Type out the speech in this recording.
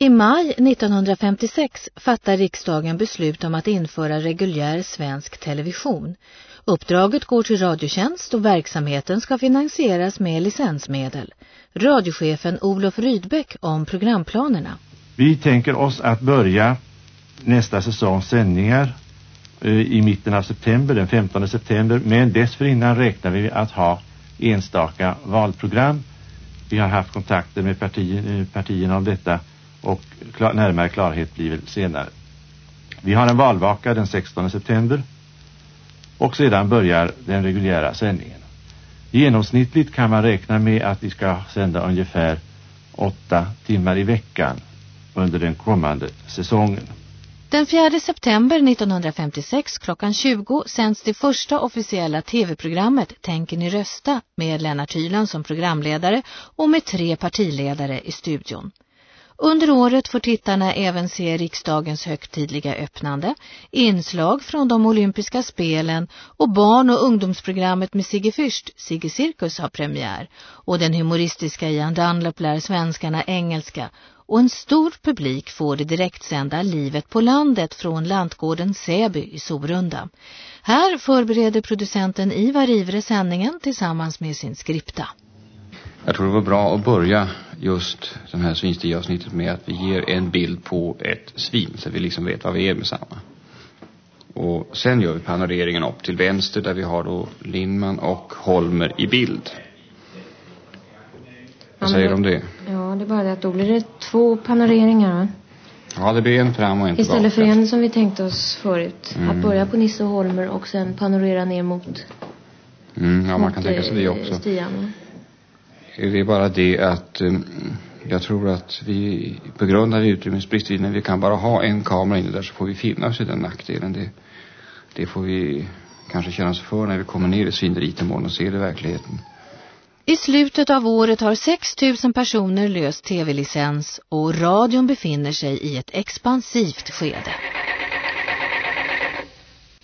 I maj 1956 fattar riksdagen beslut om att införa reguljär svensk television. Uppdraget går till Radiotjänst och verksamheten ska finansieras med licensmedel. Radiochefen Olof Rydbeck om programplanerna. Vi tänker oss att börja nästa säsongs sändningar eh, i mitten av september, den 15 september. Men dessförinnan räknar vi att ha enstaka valprogram. Vi har haft kontakter med eh, partierna om detta och klar, närmare klarhet blir väl senare. Vi har en valvaka den 16 september och sedan börjar den reguljära sändningen. Genomsnittligt kan man räkna med att vi ska sända ungefär åtta timmar i veckan under den kommande säsongen. Den 4 september 1956 klockan 20 sänds det första officiella tv-programmet Tänker ni rösta med Lennart Hyland som programledare och med tre partiledare i studion. Under året får tittarna även se riksdagens högtidliga öppnande, inslag från de olympiska spelen och barn- och ungdomsprogrammet med Sigge Fürst, Sigge Cirkus har premiär och den humoristiska Jan Dunlop lär svenskarna engelska och en stor publik får det direktsända Livet på landet från lantgården Säby i Sorunda. Här förbereder producenten Ivar Ivre sändningen tillsammans med sin skripta. Jag tror det var bra att börja just det här svinstiavsnittet med att vi ger en bild på ett svin så vi liksom vet vad vi är med samma. Och sen gör vi panoreringen upp till vänster där vi har då Lindman och Holmer i bild. Vad säger du om det? Ja, det är bara det att då blir det två panoreringar va? Ja, det blir en fram och en Istället tillbaka. för en som vi tänkte oss förut. Mm. Att börja på Nisse och Holmer och sen panorera ner mot, Mm, ja, man mot kan tänka sig det eh, också. Stian. Det är bara det att eh, jag tror att vi på grund av utrymmesbrist när vi kan bara ha en kamera inne där så får vi finna oss i den nackdelen. Det, det får vi kanske känna oss för när vi kommer ner i svineriet imorgon och ser det i verkligheten. I slutet av året har 6 000 personer löst tv-licens och radion befinner sig i ett expansivt skede.